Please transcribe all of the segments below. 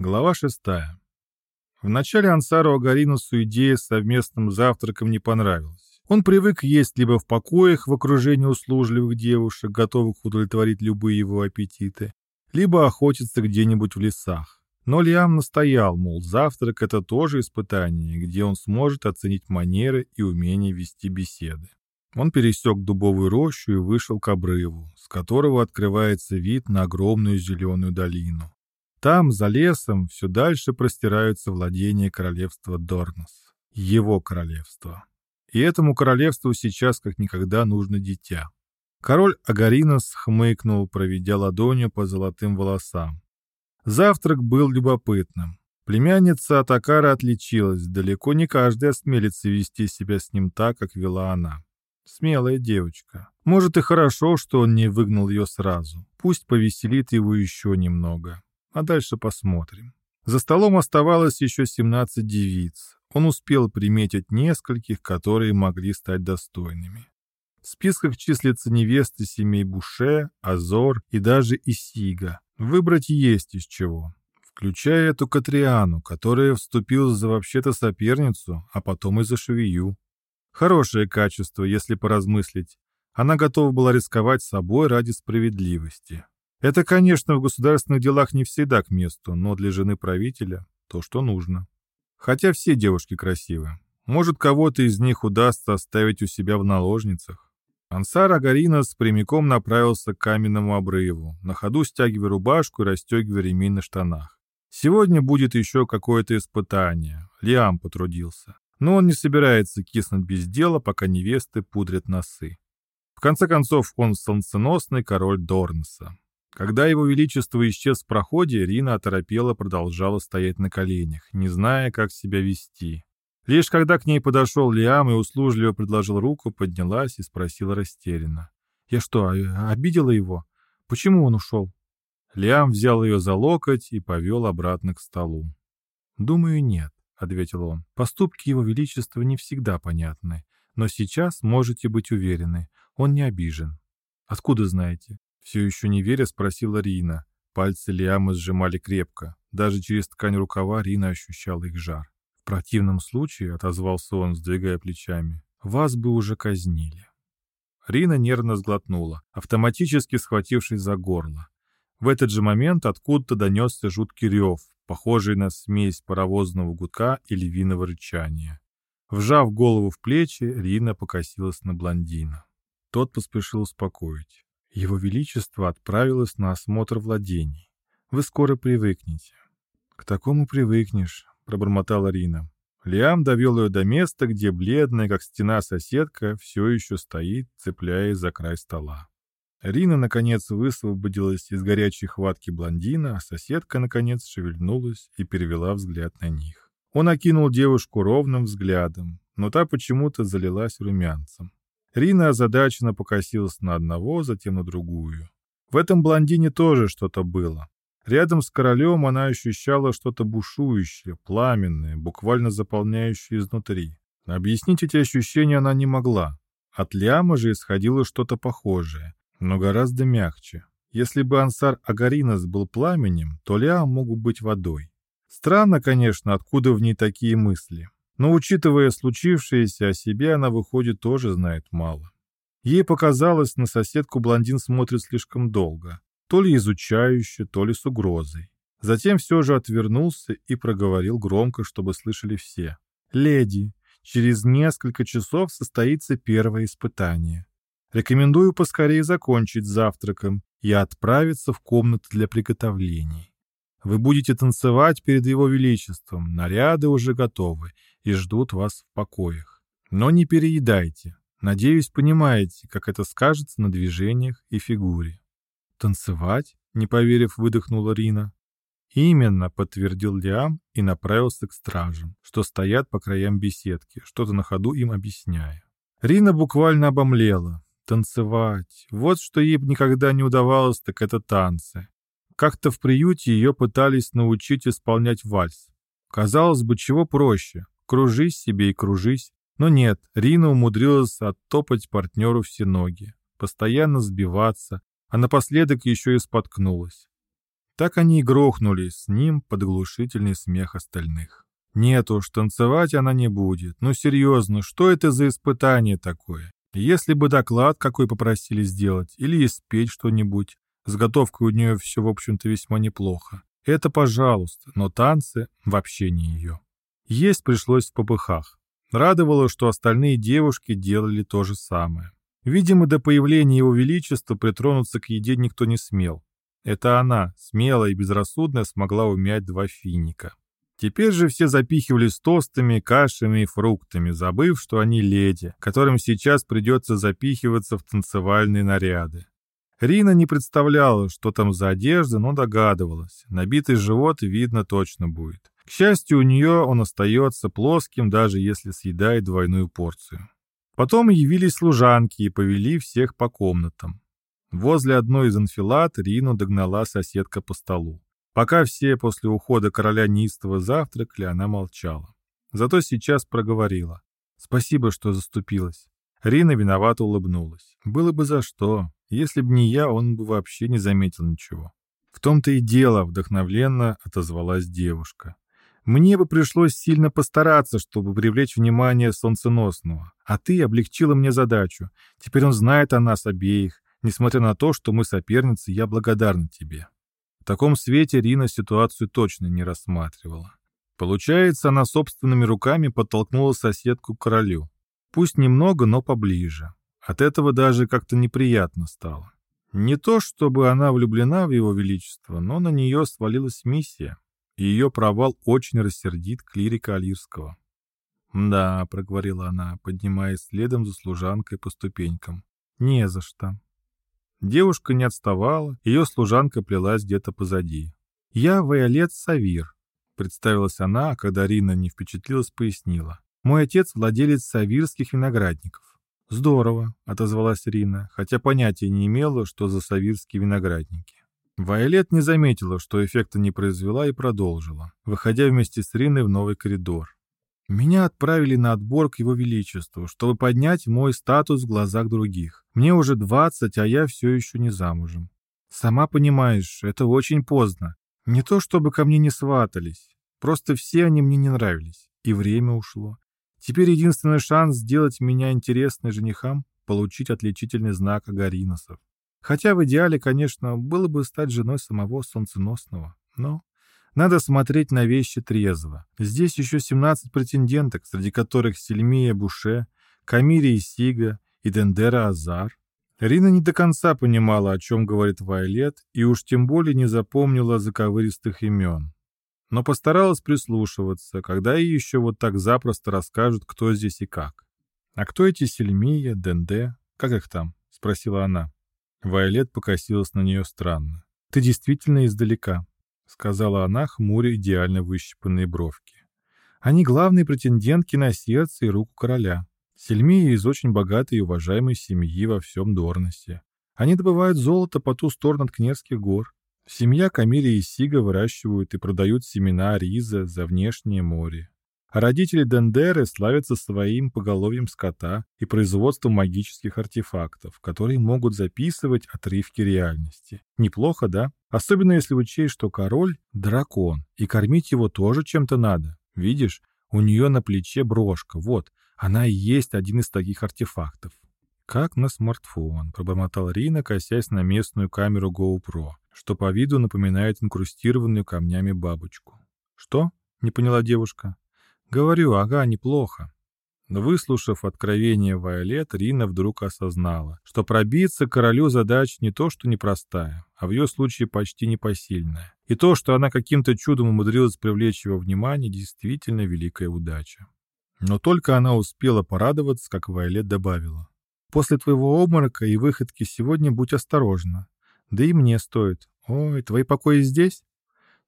Глава шестая. Вначале Ансару Агаринусу идея с совместным завтраком не понравилась. Он привык есть либо в покоях в окружении услужливых девушек, готовых удовлетворить любые его аппетиты, либо охотиться где-нибудь в лесах. Но Лиам настоял, мол, завтрак — это тоже испытание, где он сможет оценить манеры и умение вести беседы. Он пересек дубовую рощу и вышел к обрыву, с которого открывается вид на огромную зеленую долину. Там, за лесом, все дальше простираются владения королевства Дорнос. Его королевство. И этому королевству сейчас как никогда нужно дитя. Король Агаринос хмыкнул, проведя ладонью по золотым волосам. Завтрак был любопытным. Племянница Атакара отличилась, далеко не каждый осмелится вести себя с ним так, как вела она. Смелая девочка. Может и хорошо, что он не выгнал ее сразу. Пусть повеселит его еще немного а дальше посмотрим. За столом оставалось еще 17 девиц. Он успел приметить нескольких, которые могли стать достойными. В списках числятся невесты семей Буше, Азор и даже Исига. Выбрать есть из чего. Включая эту Катриану, которая вступила за вообще-то соперницу, а потом и за швею. Хорошее качество, если поразмыслить. Она готова была рисковать собой ради справедливости. Это, конечно, в государственных делах не всегда к месту, но для жены правителя то, что нужно. Хотя все девушки красивы. Может, кого-то из них удастся оставить у себя в наложницах. Ансар Агаринос прямиком направился к каменному обрыву, на ходу стягивая рубашку и расстегивая ремень на штанах. Сегодня будет еще какое-то испытание. Лиам потрудился. Но он не собирается киснуть без дела, пока невесты пудрят носы. В конце концов, он солнценосный король Дорнса. Когда его величество исчез в проходе, Рина оторопела продолжала стоять на коленях, не зная, как себя вести. Лишь когда к ней подошел Лиам и услужливо предложил руку, поднялась и спросила растерянно. «Я что, а, обидела его? Почему он ушел?» Лиам взял ее за локоть и повел обратно к столу. «Думаю, нет», — ответил он. «Поступки его величества не всегда понятны, но сейчас можете быть уверены, он не обижен». «Откуда знаете?» Все еще не веря, спросила Рина. Пальцы Лиамы сжимали крепко. Даже через ткань рукава Рина ощущала их жар. «В противном случае», — отозвался он, сдвигая плечами, — «вас бы уже казнили». Рина нервно сглотнула, автоматически схватившись за горло. В этот же момент откуда-то донесся жуткий рев, похожий на смесь паровозного гудка и львиного рычания. Вжав голову в плечи, Рина покосилась на блондина. Тот поспешил успокоить. Его Величество отправилось на осмотр владений. Вы скоро привыкнете. К такому привыкнешь, пробормотала Рина. Лиам довел ее до места, где бледная, как стена соседка, все еще стоит, цепляясь за край стола. Рина, наконец, высвободилась из горячей хватки блондина, а соседка, наконец, шевельнулась и перевела взгляд на них. Он окинул девушку ровным взглядом, но та почему-то залилась румянцем. Рина озадаченно покосилась на одного, затем на другую. В этом блондине тоже что-то было. Рядом с королем она ощущала что-то бушующее, пламенное, буквально заполняющее изнутри. Объяснить эти ощущения она не могла. От Ляма же исходило что-то похожее, но гораздо мягче. Если бы Ансар Агаринас был пламенем, то Лиам мог быть водой. Странно, конечно, откуда в ней такие мысли. Но, учитывая случившееся, о себе она, выходит, тоже знает мало. Ей показалось, на соседку блондин смотрит слишком долго, то ли изучающе, то ли с угрозой. Затем все же отвернулся и проговорил громко, чтобы слышали все. «Леди, через несколько часов состоится первое испытание. Рекомендую поскорее закончить завтраком и отправиться в комнату для приготовлений. Вы будете танцевать перед его величеством, наряды уже готовы, и ждут вас в покоях. Но не переедайте. Надеюсь, понимаете, как это скажется на движениях и фигуре. «Танцевать?» — не поверив, выдохнула Рина. «Именно», — подтвердил Лиам и направился к стражам, что стоят по краям беседки, что-то на ходу им объясняя. Рина буквально обомлела. Танцевать. Вот что ей никогда не удавалось, так это танцы. Как-то в приюте ее пытались научить исполнять вальс. Казалось бы, чего проще. Кружись себе и кружись. Но нет, Рина умудрилась оттопать партнеру все ноги, постоянно сбиваться, а напоследок еще и споткнулась. Так они и грохнулись с ним под глушительный смех остальных. Нет уж, танцевать она не будет. Ну серьезно, что это за испытание такое? Если бы доклад какой попросили сделать или испечь что-нибудь, с готовкой у нее все, в общем-то, весьма неплохо. Это пожалуйста, но танцы вообще не ее. Есть пришлось в попыхах. Радовало, что остальные девушки делали то же самое. Видимо, до появления его величества притронуться к еде никто не смел. Это она, смелая и безрассудная, смогла умять два финика. Теперь же все запихивались тостами, кашами и фруктами, забыв, что они леди, которым сейчас придется запихиваться в танцевальные наряды. Рина не представляла, что там за одежда, но догадывалась. Набитый живот видно точно будет. К счастью, у нее он остается плоским, даже если съедает двойную порцию. Потом явились служанки и повели всех по комнатам. Возле одной из анфилат Рину догнала соседка по столу. Пока все после ухода короля неистово завтракали, она молчала. Зато сейчас проговорила. «Спасибо, что заступилась». Рина виновато улыбнулась. «Было бы за что. Если б не я, он бы вообще не заметил ничего». «В том-то и дело», — вдохновленно отозвалась девушка. «Мне бы пришлось сильно постараться, чтобы привлечь внимание солнценосного. А ты облегчила мне задачу. Теперь он знает о нас обеих. Несмотря на то, что мы соперницы, я благодарна тебе». В таком свете Рина ситуацию точно не рассматривала. Получается, она собственными руками подтолкнула соседку к королю. Пусть немного, но поближе. От этого даже как-то неприятно стало. Не то, чтобы она влюблена в его величество, но на нее свалилась миссия, и ее провал очень рассердит клирика Алирского. «Да», — проговорила она, поднимаясь следом за служанкой по ступенькам. «Не за что». Девушка не отставала, ее служанка плелась где-то позади. «Я Вайолет Савир», — представилась она, а когда Рина не впечатлилась, пояснила. «Мой отец владелец савирских виноградников. «Здорово», — отозвалась Рина, хотя понятия не имела, что за савирские виноградники. Вайолет не заметила, что эффекта не произвела и продолжила, выходя вместе с Риной в новый коридор. «Меня отправили на отбор к его величеству, чтобы поднять мой статус в глазах других. Мне уже двадцать, а я все еще не замужем. Сама понимаешь, это очень поздно. Не то чтобы ко мне не сватались, просто все они мне не нравились, и время ушло. Теперь единственный шанс сделать меня интересной женихам — получить отличительный знак Агариносов. Хотя в идеале, конечно, было бы стать женой самого Солнценосного. Но надо смотреть на вещи трезво. Здесь еще 17 претенденток, среди которых Сельмия Буше, Камири Сига и Дендера Азар. Рина не до конца понимала, о чем говорит Вайлет, и уж тем более не запомнила заковыристых имен но постаралась прислушиваться, когда ей еще вот так запросто расскажут, кто здесь и как. «А кто эти Сельмия, Денде? Как их там?» — спросила она. Вайолет покосилась на нее странно. «Ты действительно издалека», — сказала она, хмуря идеально выщипанные бровки. «Они главные претендентки на сердце и руку короля. Сельмия из очень богатой и уважаемой семьи во всем Дорносе. Они добывают золото по ту сторону от Кнерских гор. Семья Камиля и Сига выращивают и продают семена риза за внешнее море. А родители Дендеры славятся своим поголовьем скота и производством магических артефактов, которые могут записывать отрывки реальности. Неплохо, да? Особенно если учесть, что король — дракон, и кормить его тоже чем-то надо. Видишь, у нее на плече брошка, вот, она и есть один из таких артефактов. «Как на смартфон», — пробормотал Рина, косясь на местную камеру GoPro что по виду напоминает инкрустированную камнями бабочку. «Что?» — не поняла девушка. «Говорю, ага, неплохо». Но выслушав откровение Вайолет, Рина вдруг осознала, что пробиться королю задача не то что непростая, а в ее случае почти непосильная. И то, что она каким-то чудом умудрилась привлечь его внимание, действительно великая удача. Но только она успела порадоваться, как Вайолет добавила. «После твоего обморока и выходки сегодня будь осторожна. Да и мне стоит. Ой, твои покои здесь?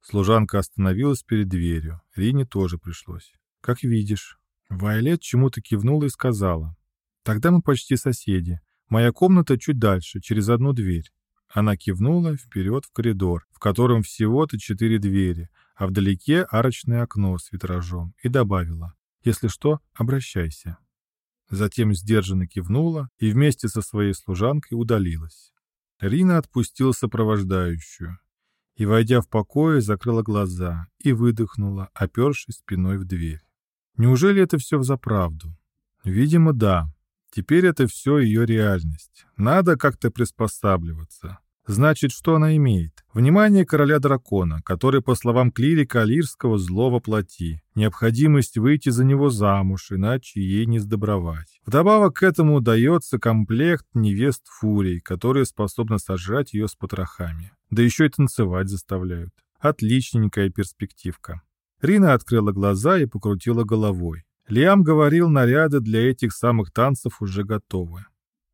Служанка остановилась перед дверью. Рине тоже пришлось. Как видишь. Вайолет чему-то кивнула и сказала. Тогда мы почти соседи. Моя комната чуть дальше, через одну дверь. Она кивнула вперед в коридор, в котором всего-то четыре двери, а вдалеке арочное окно с витражом, и добавила, «Если что, обращайся». Затем сдержанно кивнула и вместе со своей служанкой удалилась. Рина отпустила сопровождающую. И, войдя в покое, закрыла глаза и выдохнула, опершись спиной в дверь. Неужели это все взаправду? Видимо, да. Теперь это все ее реальность. Надо как-то приспосабливаться. Значит, что она имеет? Внимание короля дракона, который, по словам клирика Алирского, зло воплоти. Необходимость выйти за него замуж, иначе ей не сдобровать. Вдобавок к этому дается комплект невест фурий, которые способны сожрать ее с потрохами. Да еще и танцевать заставляют. Отличненькая перспективка. Рина открыла глаза и покрутила головой. Лиам говорил, наряды для этих самых танцев уже готовы.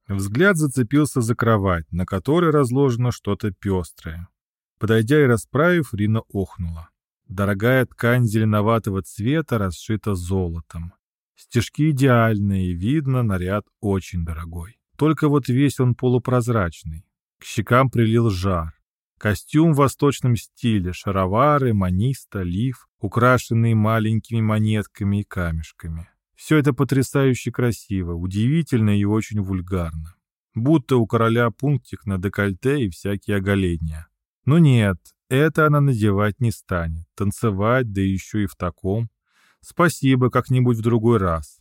Взгляд зацепился за кровать, на которой разложено что-то пестрое. Подойдя и расправив, Рина охнула. Дорогая ткань зеленоватого цвета расшита золотом. Стежки идеальные, видно, наряд очень дорогой. Только вот весь он полупрозрачный. К щекам прилил жар. Костюм в восточном стиле, шаровары, маниста, лиф, украшенные маленькими монетками и камешками. Все это потрясающе красиво, удивительно и очень вульгарно. Будто у короля пунктик на декольте и всякие оголения. Но нет, это она надевать не станет. Танцевать, да еще и в таком. Спасибо, как-нибудь в другой раз.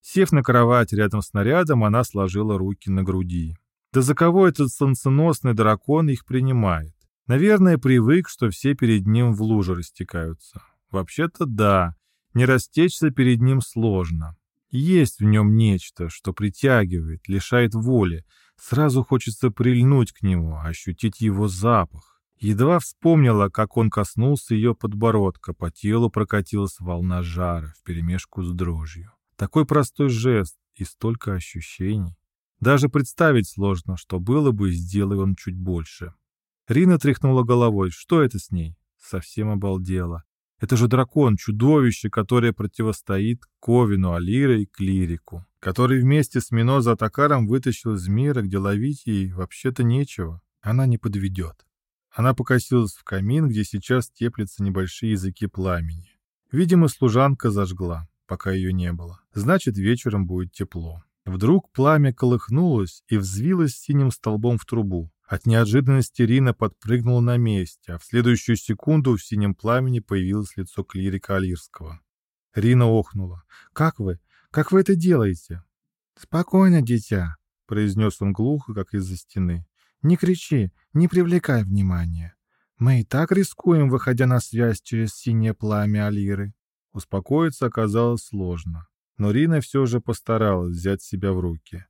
Сев на кровать рядом с нарядом, она сложила руки на груди. Да за кого этот солнценосный дракон их принимает? Наверное, привык, что все перед ним в луже растекаются. Вообще-то да, не растечься перед ним сложно. Есть в нем нечто, что притягивает, лишает воли. Сразу хочется прильнуть к нему, ощутить его запах. Едва вспомнила, как он коснулся ее подбородка, по телу прокатилась волна жара вперемешку с дрожью. Такой простой жест и столько ощущений. Даже представить сложно, что было бы, сделай он чуть больше. Рина тряхнула головой. Что это с ней? Совсем обалдела. Это же дракон, чудовище, которое противостоит Ковину, Алире и Клирику, который вместе с Миноза Атакаром вытащил из мира, где ловить ей вообще-то нечего. Она не подведет. Она покосилась в камин, где сейчас теплятся небольшие языки пламени. Видимо, служанка зажгла, пока ее не было. Значит, вечером будет тепло. Вдруг пламя колыхнулось и взвилось синим столбом в трубу. От неожиданности Рина подпрыгнула на месте, а в следующую секунду в синем пламени появилось лицо клирика Алирского. Рина охнула. «Как вы? Как вы это делаете?» «Спокойно, дитя», — произнес он глухо, как из-за стены. «Не кричи, не привлекай внимания. Мы и так рискуем, выходя на связь через синее пламя Алиры». Успокоиться оказалось сложно, но Рина все же постаралась взять себя в руки.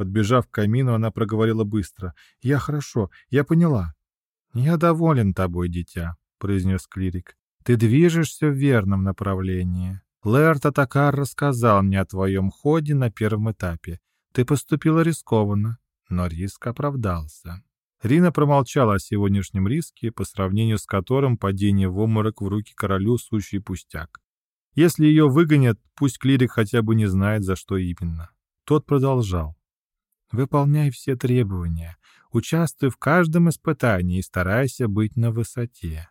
Подбежав к камину, она проговорила быстро. «Я хорошо, я поняла». «Я доволен тобой, дитя», — произнес клирик. «Ты движешься в верном направлении. Лэрт Атакар рассказал мне о твоем ходе на первом этапе. Ты поступила рискованно, но риск оправдался». Рина промолчала о сегодняшнем риске, по сравнению с которым падение в обморок в руки королю — сущий пустяк. Если ее выгонят, пусть клирик хотя бы не знает, за что именно. Тот продолжал. Выполняй все требования, участвуй в каждом испытании и старайся быть на высоте.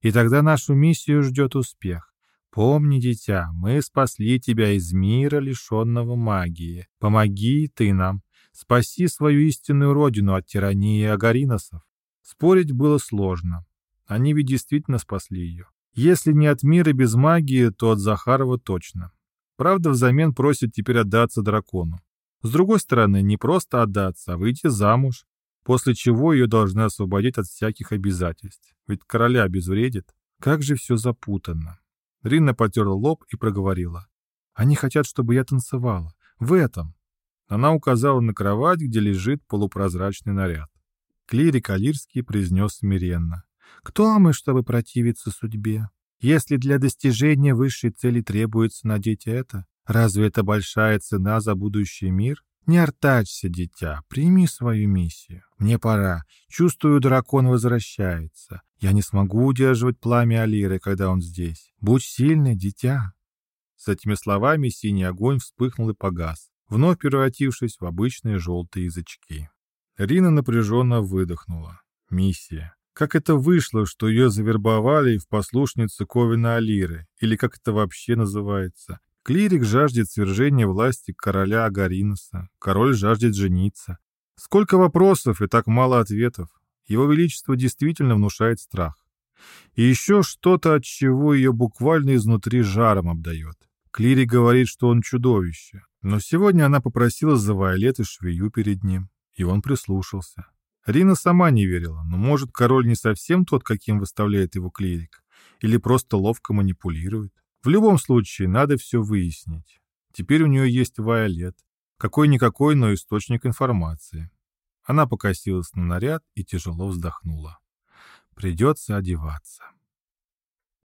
И тогда нашу миссию ждет успех. Помни, дитя, мы спасли тебя из мира, лишенного магии. Помоги ты нам. Спаси свою истинную родину от тирании агариносов. Спорить было сложно. Они ведь действительно спасли ее. Если не от мира без магии, то от Захарова точно. Правда, взамен просит теперь отдаться дракону. С другой стороны, не просто отдаться, а выйти замуж, после чего ее должны освободить от всяких обязательств. Ведь короля обезвредит. Как же все запутанно. Ринна потерла лоб и проговорила. «Они хотят, чтобы я танцевала. В этом». Она указала на кровать, где лежит полупрозрачный наряд. Клирик Алирский произнес смиренно. «Кто мы, чтобы противиться судьбе? Если для достижения высшей цели требуется надеть это, Разве это большая цена за будущий мир? Не артачься, дитя, прими свою миссию. Мне пора. Чувствую, дракон возвращается. Я не смогу удерживать пламя Алиры, когда он здесь. Будь сильный, дитя. С этими словами синий огонь вспыхнул и погас, вновь превратившись в обычные желтые язычки. Рина напряженно выдохнула. Миссия. Как это вышло, что ее завербовали в послушницу Ковина Алиры, или как это вообще называется? Клирик жаждет свержения власти короля Агариноса, король жаждет жениться. Сколько вопросов и так мало ответов. Его Величество действительно внушает страх. И еще что-то, от чего ее буквально изнутри жаром обдает. Клири говорит, что он чудовище. Но сегодня она попросила за Вайолет и швею перед ним, и он прислушался. Рина сама не верила, но, может, король не совсем тот, каким выставляет его клирик, или просто ловко манипулирует. В любом случае, надо все выяснить. Теперь у нее есть Вайолет. Какой-никакой, но источник информации. Она покосилась на наряд и тяжело вздохнула. Придется одеваться.